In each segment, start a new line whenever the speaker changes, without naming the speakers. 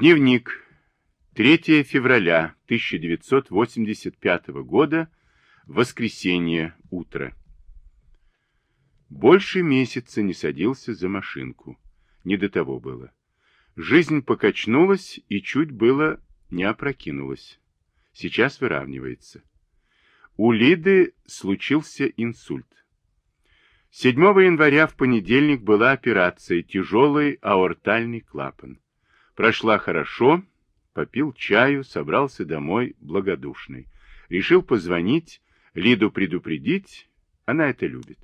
Дневник. 3 февраля 1985 года. Воскресенье. Утро. Больше месяца не садился за машинку. Не до того было. Жизнь покачнулась и чуть было не опрокинулась. Сейчас выравнивается. У Лиды случился инсульт. 7 января в понедельник была операция «Тяжелый аортальный клапан». Прошла хорошо, попил чаю, собрался домой благодушный. Решил позвонить, Лиду предупредить, она это любит.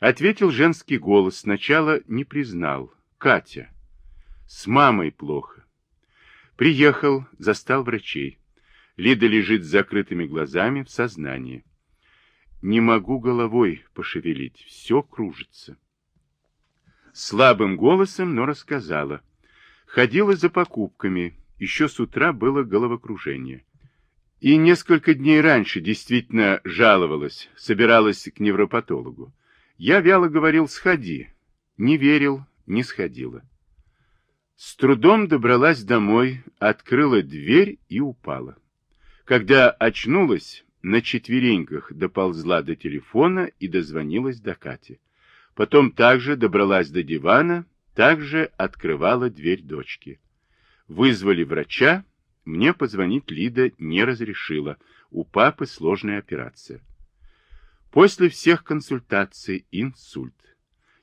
Ответил женский голос, сначала не признал. Катя. С мамой плохо. Приехал, застал врачей. Лида лежит с закрытыми глазами в сознании. Не могу головой пошевелить, все кружится. Слабым голосом, но рассказала. Ходила за покупками, еще с утра было головокружение. И несколько дней раньше действительно жаловалась, собиралась к невропатологу. Я вяло говорил «сходи». Не верил, не сходила. С трудом добралась домой, открыла дверь и упала. Когда очнулась, на четвереньках доползла до телефона и дозвонилась до Кати. Потом также добралась до дивана, также открывала дверь дочки. Вызвали врача, мне позвонить Лида не разрешила, у папы сложная операция. После всех консультаций инсульт.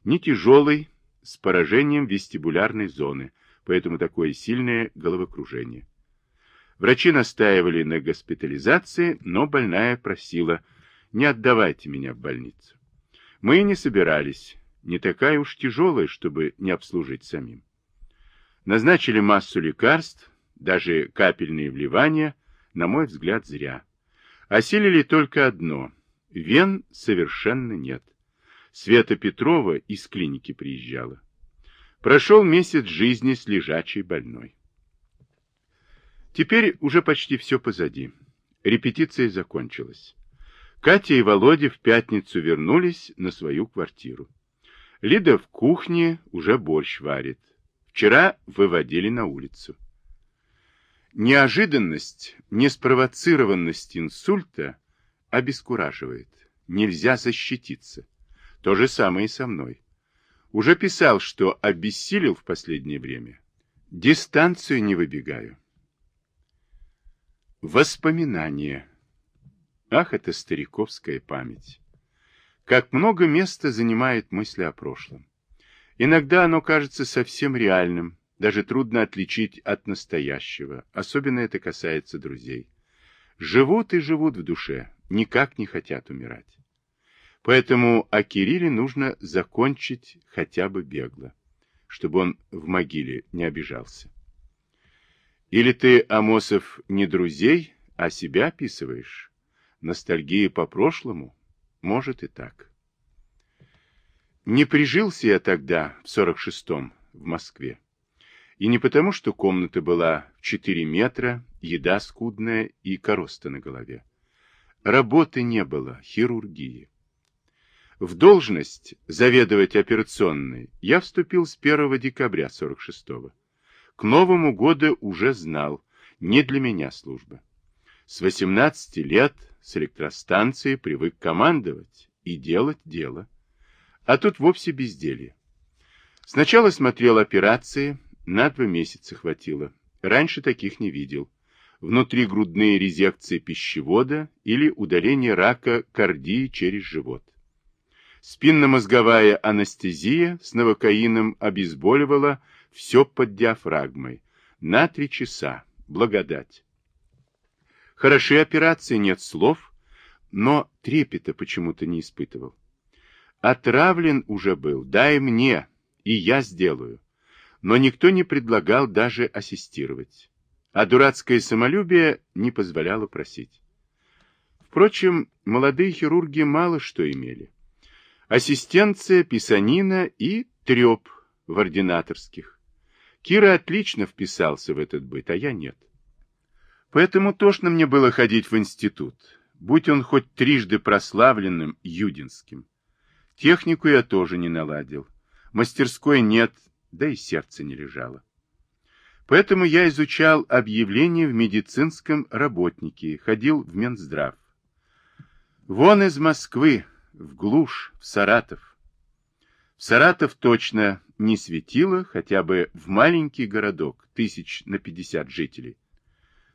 Не тяжелый, с поражением вестибулярной зоны, поэтому такое сильное головокружение. Врачи настаивали на госпитализации, но больная просила, не отдавайте меня в больницу. Мы не собирались, не такая уж тяжелая, чтобы не обслужить самим. Назначили массу лекарств, даже капельные вливания, на мой взгляд, зря. Осилили только одно – вен совершенно нет. Света Петрова из клиники приезжала. Прошел месяц жизни с лежачей больной. Теперь уже почти все позади. Репетиция закончилась. Катя и Володя в пятницу вернулись на свою квартиру. Лида в кухне уже борщ варит. Вчера выводили на улицу. Неожиданность, неспровоцированность инсульта обескураживает. Нельзя защититься. То же самое и со мной. Уже писал, что обессилел в последнее время. Дистанцию не выбегаю. Воспоминания. Ах, это стариковская память. Как много места занимает мысли о прошлом. Иногда оно кажется совсем реальным, даже трудно отличить от настоящего, особенно это касается друзей. Живут и живут в душе, никак не хотят умирать. Поэтому о Кирилле нужно закончить хотя бы бегло, чтобы он в могиле не обижался. Или ты, Амосов, не друзей, а себя описываешь? Ностальгия по прошлому? Может и так. Не прижился я тогда, в 46-м, в Москве. И не потому, что комната была в 4 метра, еда скудная и короста на голове. Работы не было, хирургии. В должность заведовать операционной я вступил с 1 декабря 46-го. К Новому году уже знал, не для меня служба. С 18 лет с электростанции привык командовать и делать дело. А тут вовсе безделье. Сначала смотрел операции, на два месяца хватило. Раньше таких не видел. Внутригрудные резекции пищевода или удаление рака кардии через живот. Спинномозговая анестезия с новокаином обезболивала все под диафрагмой. На три часа. Благодать. Хороши операции, нет слов, но трепета почему-то не испытывал. Отравлен уже был, дай мне, и я сделаю. Но никто не предлагал даже ассистировать. А дурацкое самолюбие не позволяло просить. Впрочем, молодые хирурги мало что имели ассистенция, писанина и треп в ординаторских. Кира отлично вписался в этот быт, а я нет. Поэтому тошно мне было ходить в институт, будь он хоть трижды прославленным юдинским. Технику я тоже не наладил. Мастерской нет, да и сердце не лежало. Поэтому я изучал объявления в медицинском работнике, ходил в Минздрав. Вон из Москвы, в глушь, в Саратов. В Саратов точно не светило, хотя бы в маленький городок, тысяч на пятьдесят жителей.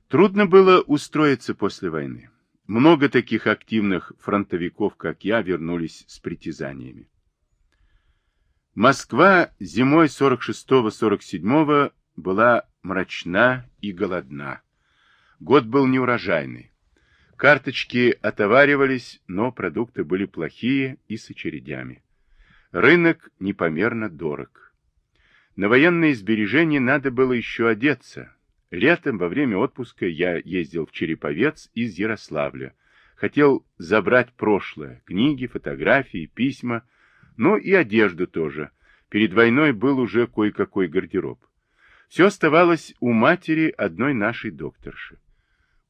Трудно было устроиться после войны. Много таких активных фронтовиков, как я, вернулись с притязаниями. Москва зимой 46-47 была мрачна и голодна. Год был неурожайный. Карточки отоваривались, но продукты были плохие и с очередями. Рынок непомерно дорог. На военные сбережения надо было еще одеться. Летом во время отпуска я ездил в Череповец из Ярославля. Хотел забрать прошлое, книги, фотографии, письма, ну и одежду тоже. Перед войной был уже кое-какой гардероб. Все оставалось у матери одной нашей докторши.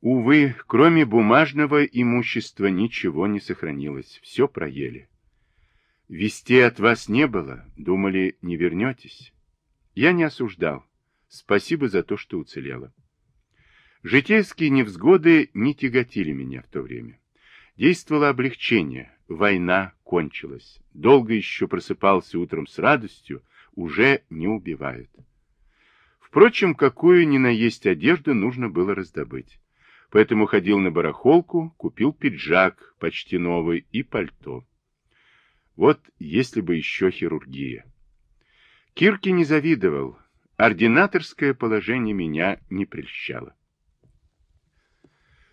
Увы, кроме бумажного имущества ничего не сохранилось, все проели. Вести от вас не было, думали, не вернетесь. Я не осуждал. Спасибо за то, что уцелела. Житейские невзгоды не тяготили меня в то время. Действовало облегчение, война кончилась. Долго еще просыпался утром с радостью, уже не убивает. Впрочем, какую ни на есть одежду нужно было раздобыть. Поэтому ходил на барахолку, купил пиджак, почти новый, и пальто. Вот если бы еще хирургия. Кирки не завидовал. Ординаторское положение меня не прельщало.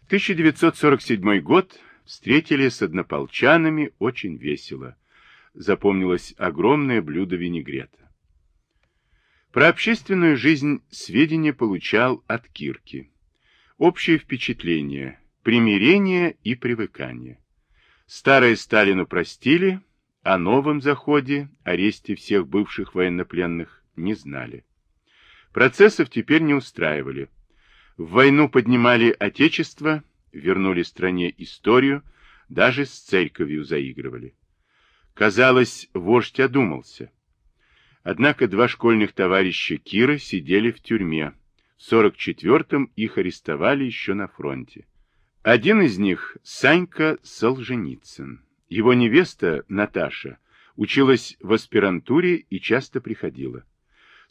1947 год встретили с однополчанами очень весело. Запомнилось огромное блюдо винегрета. Про общественную жизнь сведения получал от Кирки. Общее впечатление, примирение и привыкание. Старое Сталину простили, о новом заходе, аресте всех бывших военнопленных, не знали. Процессов теперь не устраивали. В войну поднимали Отечество, вернули стране историю, даже с церковью заигрывали. Казалось, вождь одумался. Однако два школьных товарища Кира сидели в тюрьме, в 44-м их арестовали еще на фронте. Один из них – Санька Солженицын. Его невеста, Наташа, училась в аспирантуре и часто приходила.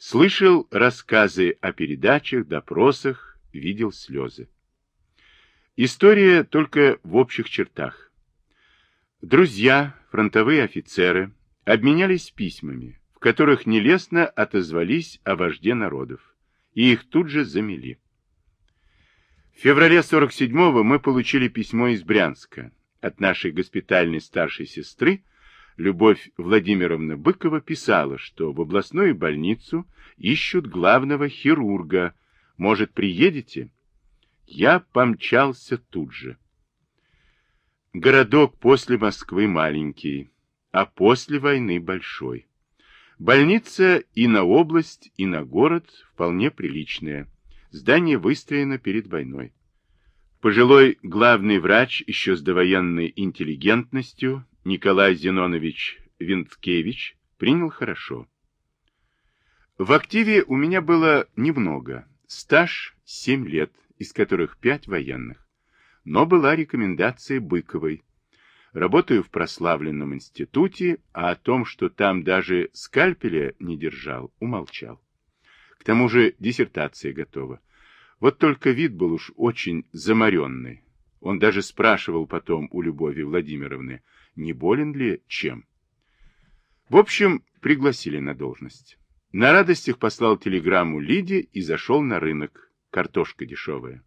Слышал рассказы о передачах, допросах, видел слезы. История только в общих чертах. Друзья, фронтовые офицеры, обменялись письмами, в которых нелестно отозвались о вожде народов и их тут же замели. В феврале 47-го мы получили письмо из Брянска от нашей госпитальной старшей сестры. Любовь Владимировна Быкова писала, что в областную больницу ищут главного хирурга. Может, приедете? Я помчался тут же. Городок после Москвы маленький, а после войны большой. Больница и на область, и на город вполне приличная. Здание выстроено перед войной. Пожилой главный врач, еще с довоенной интеллигентностью, Николай Зинонович Винткевич, принял хорошо. В активе у меня было немного, стаж 7 лет, из которых 5 военных. Но была рекомендация Быковой, Работаю в прославленном институте, а о том, что там даже скальпеля не держал, умолчал. К тому же диссертация готова. Вот только вид был уж очень заморенный. Он даже спрашивал потом у Любови Владимировны, не болен ли чем. В общем, пригласили на должность. На радостях послал телеграмму Лиде и зашел на рынок. Картошка дешевая.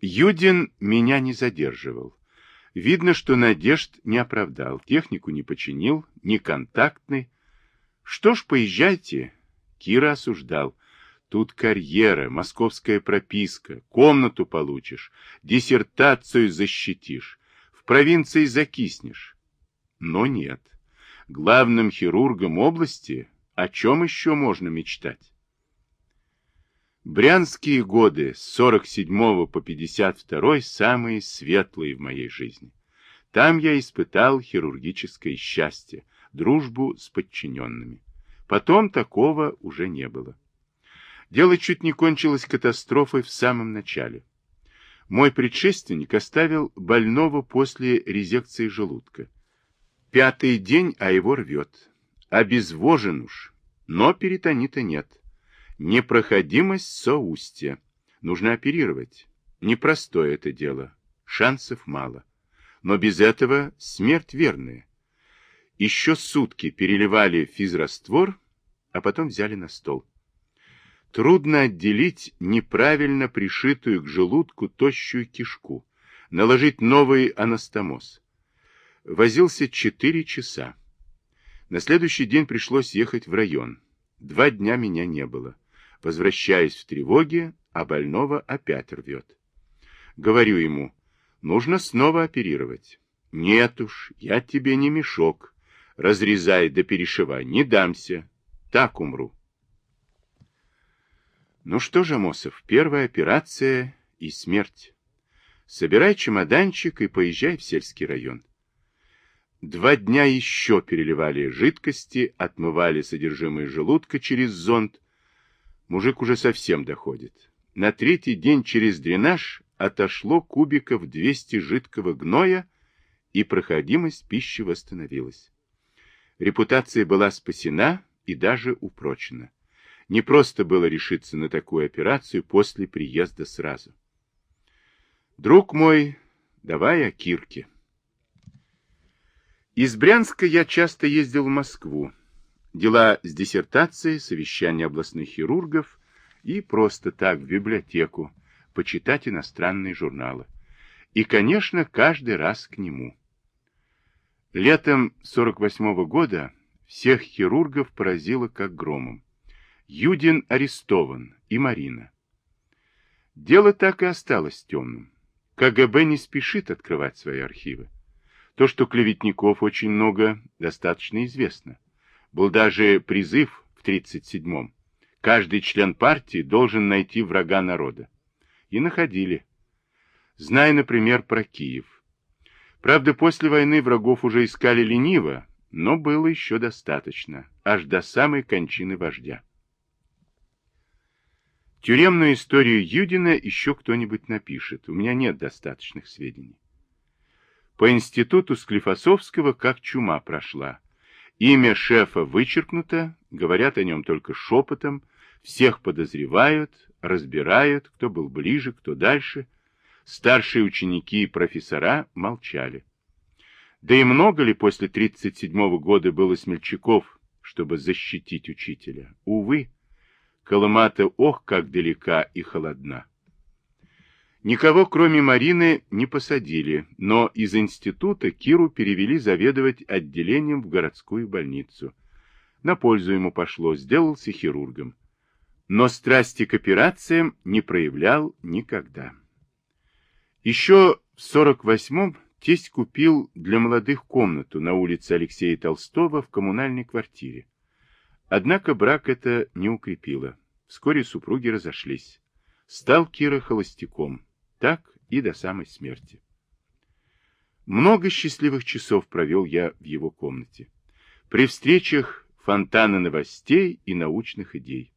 Юдин меня не задерживал. Видно, что надежд не оправдал, технику не починил, не контактный. Что ж, поезжайте. Кира осуждал. Тут карьера, московская прописка, комнату получишь, диссертацию защитишь, в провинции закиснешь. Но нет. Главным хирургом области о чем еще можно мечтать? Брянские годы с 47 по 52 самые светлые в моей жизни. Там я испытал хирургическое счастье, дружбу с подчиненными. Потом такого уже не было. Дело чуть не кончилось катастрофой в самом начале. Мой предшественник оставил больного после резекции желудка. Пятый день, а его рвет. Обезвожен уж, но перитонита нет. Непроходимость соустья. Нужно оперировать. Непростое это дело. Шансов мало. Но без этого смерть верная. Еще сутки переливали физраствор, а потом взяли на стол. Трудно отделить неправильно пришитую к желудку тощую кишку, наложить новый анастомоз. Возился четыре часа. На следующий день пришлось ехать в район. Два дня меня не было. Возвращаясь в тревоге, а больного опять рвет. Говорю ему, нужно снова оперировать. Нет уж, я тебе не мешок. Разрезай да перешивай, не дамся. Так умру. Ну что же, Мосов, первая операция и смерть. Собирай чемоданчик и поезжай в сельский район. Два дня еще переливали жидкости, отмывали содержимое желудка через зонд. Мужик уже совсем доходит. На третий день через дренаж отошло кубиков 200 жидкого гноя, и проходимость пищи восстановилась. Репутация была спасена и даже упрочена. Не просто было решиться на такую операцию после приезда сразу. Друг мой, давай о Кирке. Из Брянска я часто ездил в Москву. Дела с диссертацией, совещания областных хирургов и просто так в библиотеку, почитать иностранные журналы. И, конечно, каждый раз к нему. Летом 48 -го года всех хирургов поразило как громом. Юдин арестован, и Марина. Дело так и осталось темным. КГБ не спешит открывать свои архивы. То, что клеветников очень много, достаточно известно. Был даже призыв в 37-м. Каждый член партии должен найти врага народа. И находили. Зная, например, про Киев. Правда, после войны врагов уже искали лениво, но было еще достаточно, аж до самой кончины вождя. Тюремную историю Юдина еще кто-нибудь напишет. У меня нет достаточных сведений. По институту Склифосовского как чума прошла. Имя шефа вычеркнуто, говорят о нем только шепотом, всех подозревают, разбирают, кто был ближе, кто дальше. Старшие ученики и профессора молчали. Да и много ли после 37 года было смельчаков, чтобы защитить учителя? Увы. Колыма-то ох, как далека и холодна. Никого, кроме Марины, не посадили, но из института Киру перевели заведовать отделением в городскую больницу. На пользу ему пошло, сделался хирургом. Но страсти к операциям не проявлял никогда. Еще в 48-м тесть купил для молодых комнату на улице Алексея Толстого в коммунальной квартире. Однако брак это не укрепило. Вскоре супруги разошлись. Стал Кира холостяком. Так и до самой смерти. Много счастливых часов провел я в его комнате. При встречах фонтана новостей и научных идей.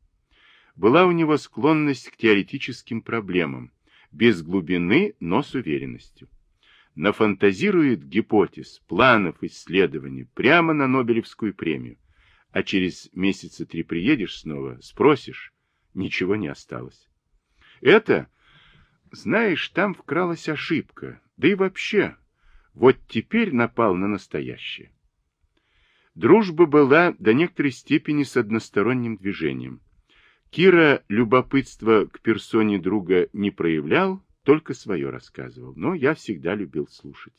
Была у него склонность к теоретическим проблемам, без глубины, но с уверенностью. Нафантазирует гипотез, планов, исследований прямо на Нобелевскую премию а через месяца три приедешь снова, спросишь, ничего не осталось. Это, знаешь, там вкралась ошибка, да и вообще, вот теперь напал на настоящее. Дружба была до некоторой степени с односторонним движением. Кира любопытство к персоне друга не проявлял, только свое рассказывал, но я всегда любил слушать.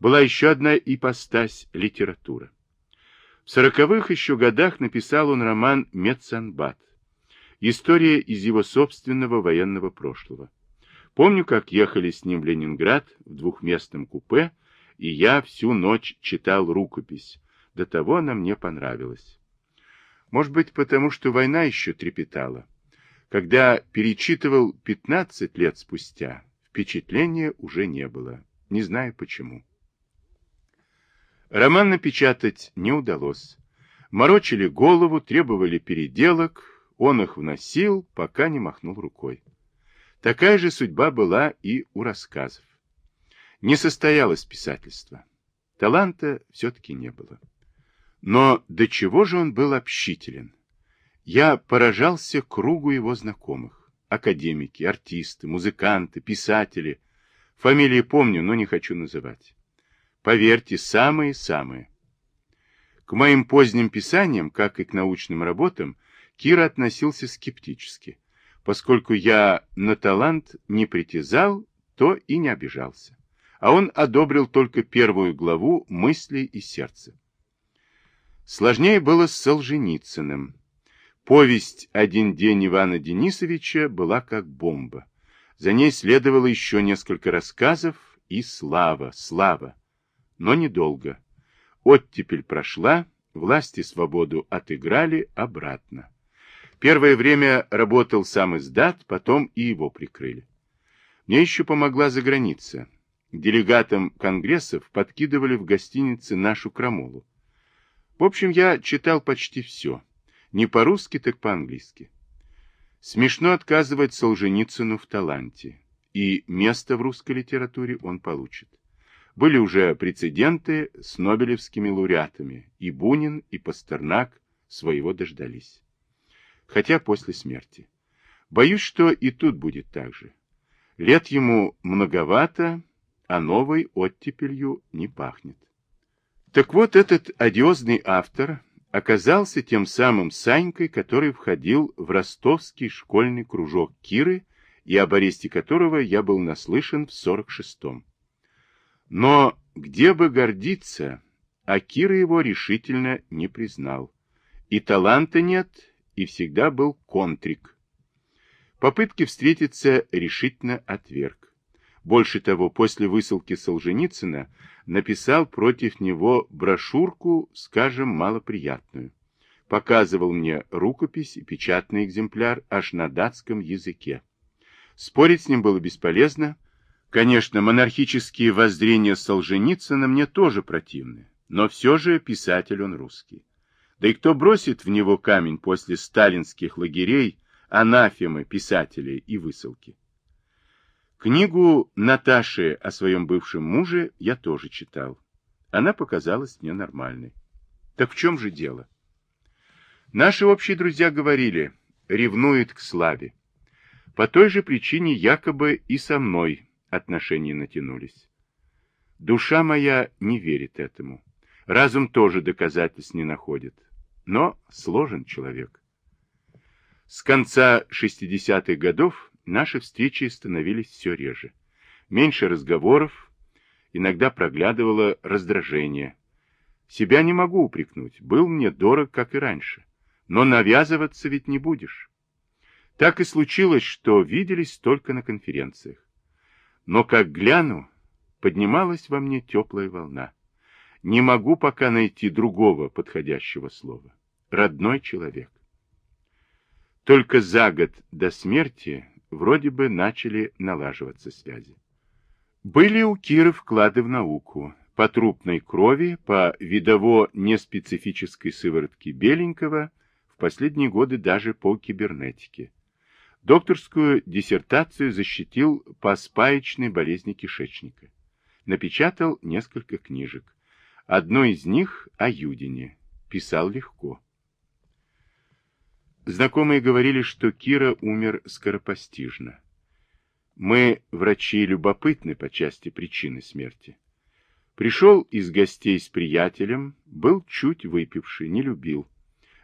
Была еще одна ипостась — литература. В сороковых еще годах написал он роман «Медсанбат». История из его собственного военного прошлого. Помню, как ехали с ним в Ленинград в двухместном купе, и я всю ночь читал рукопись. До того она мне понравилась. Может быть, потому что война еще трепетала. Когда перечитывал 15 лет спустя, впечатления уже не было. Не знаю почему. Роман напечатать не удалось. Морочили голову, требовали переделок. Он их вносил, пока не махнул рукой. Такая же судьба была и у рассказов. Не состоялось писательство. Таланта все-таки не было. Но до чего же он был общителен? Я поражался кругу его знакомых. Академики, артисты, музыканты, писатели. Фамилии помню, но не хочу называть. Поверьте, самые-самые. К моим поздним писаниям, как и к научным работам, Кира относился скептически. Поскольку я на талант не притязал, то и не обижался. А он одобрил только первую главу «Мысли и сердце». Сложнее было с Солженицыным. Повесть «Один день Ивана Денисовича» была как бомба. За ней следовало еще несколько рассказов и слава, слава. Но недолго. Оттепель прошла, власти свободу отыграли обратно. Первое время работал сам издат, потом и его прикрыли. Мне еще помогла заграница. Делегатам конгрессов подкидывали в гостинице нашу крамолу. В общем, я читал почти все. Не по-русски, так по-английски. Смешно отказывать Солженицыну в таланте. И место в русской литературе он получит. Были уже прецеденты с нобелевскими лауреатами. И Бунин, и Пастернак своего дождались хотя после смерти. Боюсь, что и тут будет так же. Лет ему многовато, а новой оттепелью не пахнет. Так вот, этот одиозный автор оказался тем самым Санькой, который входил в ростовский школьный кружок Киры, и об аресте которого я был наслышан в 46-м. Но где бы гордиться, а Кира его решительно не признал. И таланта нет, и всегда был контрик. Попытки встретиться решительно отверг. Больше того, после высылки Солженицына написал против него брошюрку, скажем, малоприятную. Показывал мне рукопись и печатный экземпляр аж на датском языке. Спорить с ним было бесполезно. Конечно, монархические воззрения Солженицына мне тоже противны, но все же писатель он русский. Да и кто бросит в него камень после сталинских лагерей, анафемы писателей и высылки? Книгу Наташи о своем бывшем муже я тоже читал. Она показалась мне нормальной. Так в чем же дело? Наши общие друзья говорили, ревнует к славе. По той же причине якобы и со мной отношения натянулись. Душа моя не верит этому. Разум тоже доказательств не находит но сложен человек. С конца 60-х годов наши встречи становились все реже. Меньше разговоров, иногда проглядывало раздражение. Себя не могу упрекнуть, был мне дорог, как и раньше. Но навязываться ведь не будешь. Так и случилось, что виделись только на конференциях. Но как гляну, поднималась во мне теплая волна. Не могу пока найти другого подходящего слова родной человек. Только за год до смерти вроде бы начали налаживаться связи. Были у Киры вклады в науку, по трупной крови, по видово-неспецифической сыворотке Беленького, в последние годы даже по кибернетике. Докторскую диссертацию защитил по спаечной болезни кишечника. Напечатал несколько книжек. Одно из них о Юдине. Писал легко. Знакомые говорили, что Кира умер скоропостижно. Мы, врачи, любопытны по части причины смерти. Пришел из гостей с приятелем, был чуть выпивший, не любил.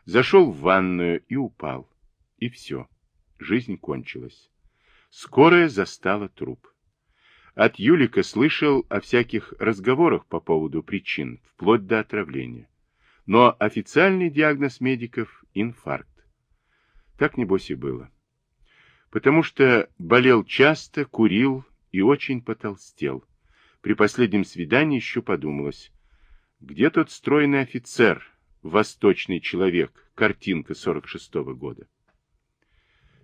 Зашел в ванную и упал. И все. Жизнь кончилась. Скорая застала труп. От Юлика слышал о всяких разговорах по поводу причин, вплоть до отравления. Но официальный диагноз медиков – инфаркт. Так, небось, и было. Потому что болел часто, курил и очень потолстел. При последнем свидании еще подумалось, где тот стройный офицер, восточный человек, картинка 46-го года.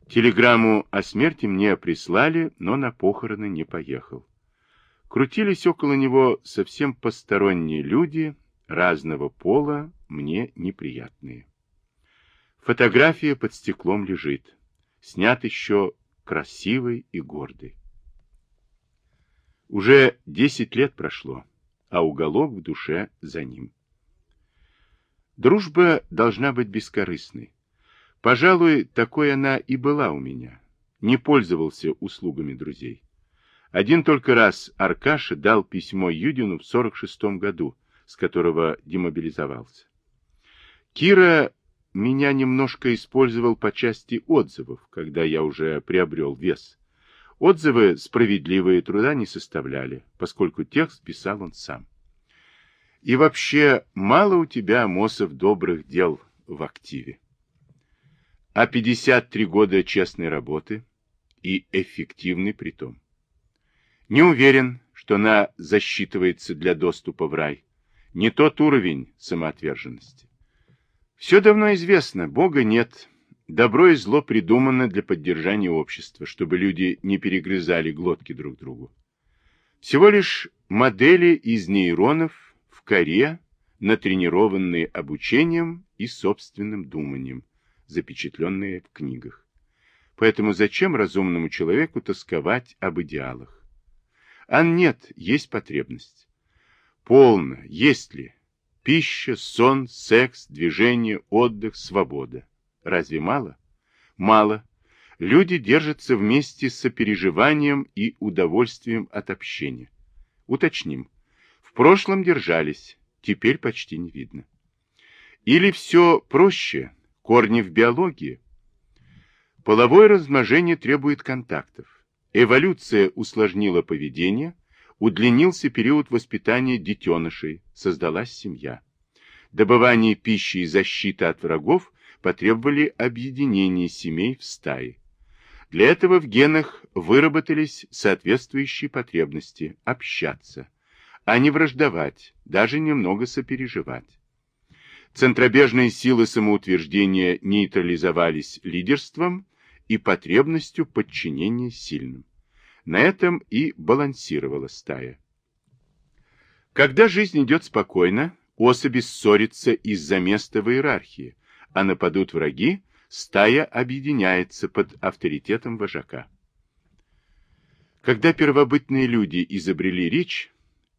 Телеграмму о смерти мне прислали, но на похороны не поехал. Крутились около него совсем посторонние люди, разного пола, мне неприятные. Фотография под стеклом лежит. Снят еще красивый и гордый. Уже десять лет прошло, а уголок в душе за ним. Дружба должна быть бескорыстной. Пожалуй, такой она и была у меня. Не пользовался услугами друзей. Один только раз Аркаша дал письмо Юдину в 46 году, с которого демобилизовался. Кира меня немножко использовал по части отзывов, когда я уже приобрел вес. Отзывы справедливые труда не составляли, поскольку текст писал он сам. И вообще, мало у тебя, Амосов, добрых дел в активе. А 53 года честной работы и эффективный притом. Не уверен, что она засчитывается для доступа в рай. Не тот уровень самоотверженности. Все давно известно, Бога нет. Добро и зло придумано для поддержания общества, чтобы люди не перегрызали глотки друг другу. Всего лишь модели из нейронов в коре, натренированные обучением и собственным думанием, запечатленные в книгах. Поэтому зачем разумному человеку тосковать об идеалах? А нет, есть потребность. Полно, есть ли? Пища, сон, секс, движение, отдых, свобода. Разве мало? Мало. Люди держатся вместе с сопереживанием и удовольствием от общения. Уточним. В прошлом держались, теперь почти не видно. Или все проще, корни в биологии. Половое размножение требует контактов. Эволюция усложнила поведение, удлинился период воспитания детенышей, создалась семья. Добывание пищи и защита от врагов потребовали объединения семей в стаи. Для этого в генах выработались соответствующие потребности общаться, а не враждовать, даже немного сопереживать. Центробежные силы самоутверждения нейтрализовались лидерством и потребностью подчинения сильным. На этом и балансировала стая. Когда жизнь идет спокойно, особи ссорятся из-за места в иерархии, а нападут враги, стая объединяется под авторитетом вожака. Когда первобытные люди изобрели речь,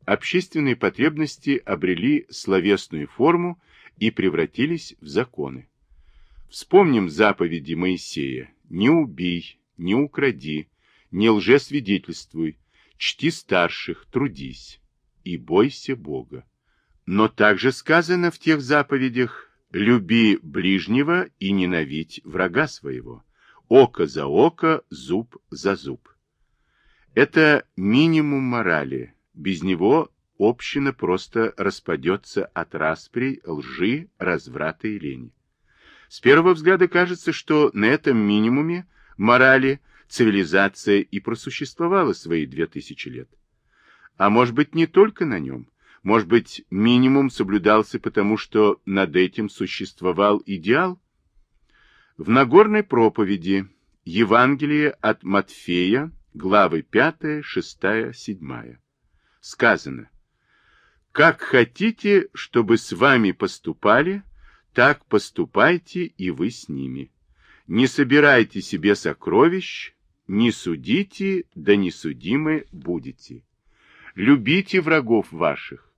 общественные потребности обрели словесную форму и превратились в законы. Вспомним заповеди Моисея «Не убей, не укради, не лжесвидетельствуй, чти старших, трудись и бойся Бога». Но также сказано в тех заповедях «Люби ближнего и ненавидь врага своего, око за око, зуб за зуб». Это минимум морали, без него община просто распадется от распри, лжи, разврата и лени. С первого взгляда кажется, что на этом минимуме морали цивилизация и просуществовала свои две тысячи лет. А может быть не только на нем. Может быть минимум соблюдался потому, что над этим существовал идеал? В Нагорной проповеди Евангелие от Матфея, главы 5, 6, 7 сказано «Как хотите, чтобы с вами поступали, так поступайте и вы с ними. Не собирайте себе сокровищ, не судите, да не судимы будете. Любите врагов ваших.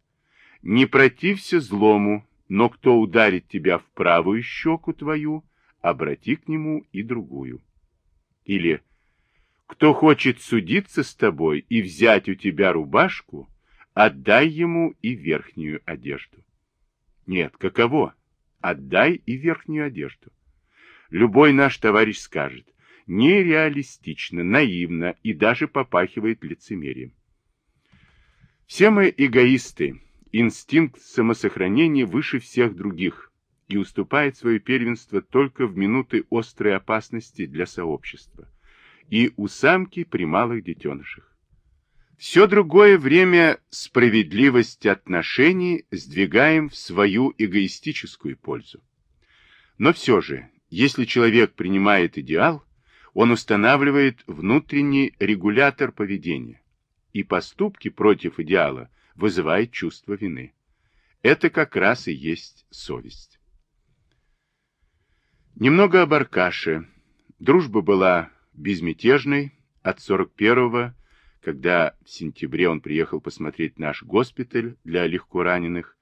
Не протився злому, но кто ударит тебя в правую щеку твою, обрати к нему и другую. Или кто хочет судиться с тобой и взять у тебя рубашку, отдай ему и верхнюю одежду. Нет, каково? отдай и верхнюю одежду. Любой наш товарищ скажет, нереалистично, наивно и даже попахивает лицемерием. Все мы эгоисты, инстинкт самосохранения выше всех других и уступает свое первенство только в минуты острой опасности для сообщества и у самки при малых детенышах. Все другое время справедливость отношений сдвигаем в свою эгоистическую пользу. Но все же, если человек принимает идеал, он устанавливает внутренний регулятор поведения, и поступки против идеала вызывают чувство вины. Это как раз и есть совесть. Немного об Аркаше. Дружба была безмятежной от 41-го, когда в сентябре он приехал посмотреть наш госпиталь для легкораненых,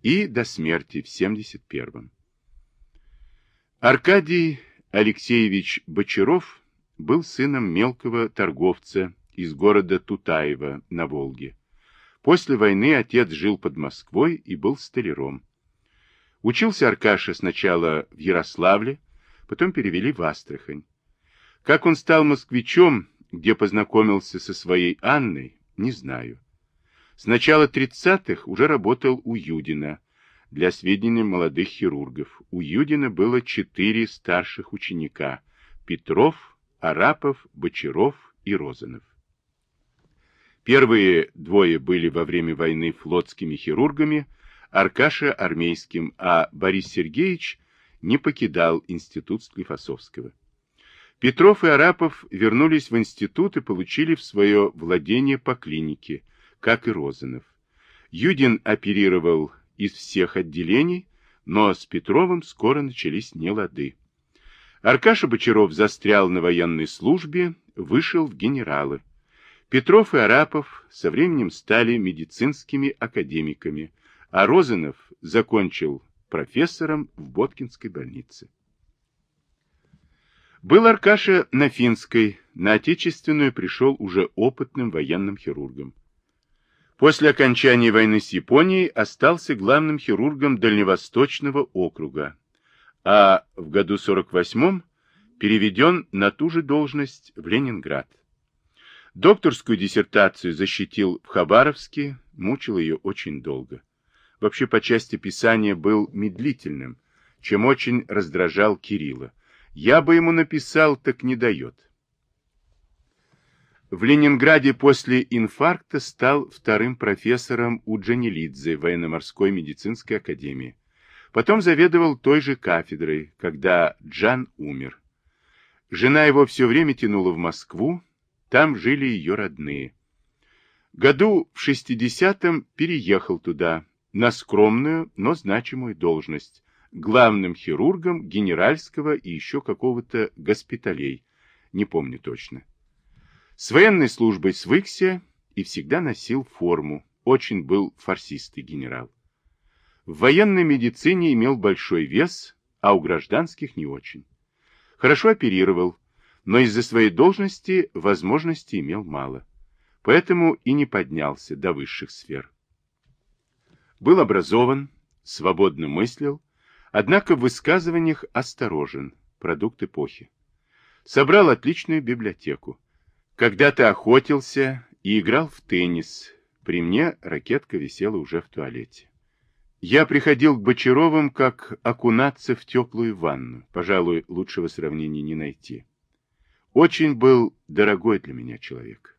и до смерти в 71-м. Аркадий Алексеевич Бочаров был сыном мелкого торговца из города Тутаева на Волге. После войны отец жил под Москвой и был столяром. Учился Аркаша сначала в Ярославле, потом перевели в Астрахань. Как он стал москвичом, где познакомился со своей Анной, не знаю. С начала 30-х уже работал у Юдина. Для сведения молодых хирургов, у Юдина было четыре старших ученика – Петров, Арапов, Бочаров и Розанов. Первые двое были во время войны флотскими хирургами – Аркаша армейским, а Борис Сергеевич не покидал институт Склифосовского. Петров и Арапов вернулись в институт и получили в свое владение по клинике, как и Розанов. Юдин оперировал из всех отделений, но с Петровым скоро начались нелады. Аркаша Бочаров застрял на военной службе, вышел в генералы. Петров и Арапов со временем стали медицинскими академиками, а Розанов закончил профессором в Боткинской больнице. Был Аркаша на финской, на отечественную пришел уже опытным военным хирургом. После окончания войны с Японией остался главным хирургом Дальневосточного округа, а в году 48-м переведен на ту же должность в Ленинград. Докторскую диссертацию защитил в Хабаровске, мучил ее очень долго вообще по части писания был медлительным, чем очень раздражал Кирилла. Я бы ему написал, так не дает. В Ленинграде после инфаркта стал вторым профессором у Джанилидзе военно-морской медицинской академии. Потом заведовал той же кафедрой, когда Джан умер. Жена его все время тянула в Москву, там жили ее родные. Году в 60-м переехал туда, на скромную, но значимую должность, главным хирургом генеральского и еще какого-то госпиталей, не помню точно. С военной службой свыкся и всегда носил форму, очень был фарсистый генерал. В военной медицине имел большой вес, а у гражданских не очень. Хорошо оперировал, но из-за своей должности возможностей имел мало. Поэтому и не поднялся до высших сфер. Был образован, свободно мыслил, однако в высказываниях осторожен, продукт эпохи. Собрал отличную библиотеку. Когда-то охотился и играл в теннис. При мне ракетка висела уже в туалете. Я приходил к Бочаровым, как окунаться в теплую ванну. Пожалуй, лучшего сравнения не найти. Очень был дорогой для меня человек.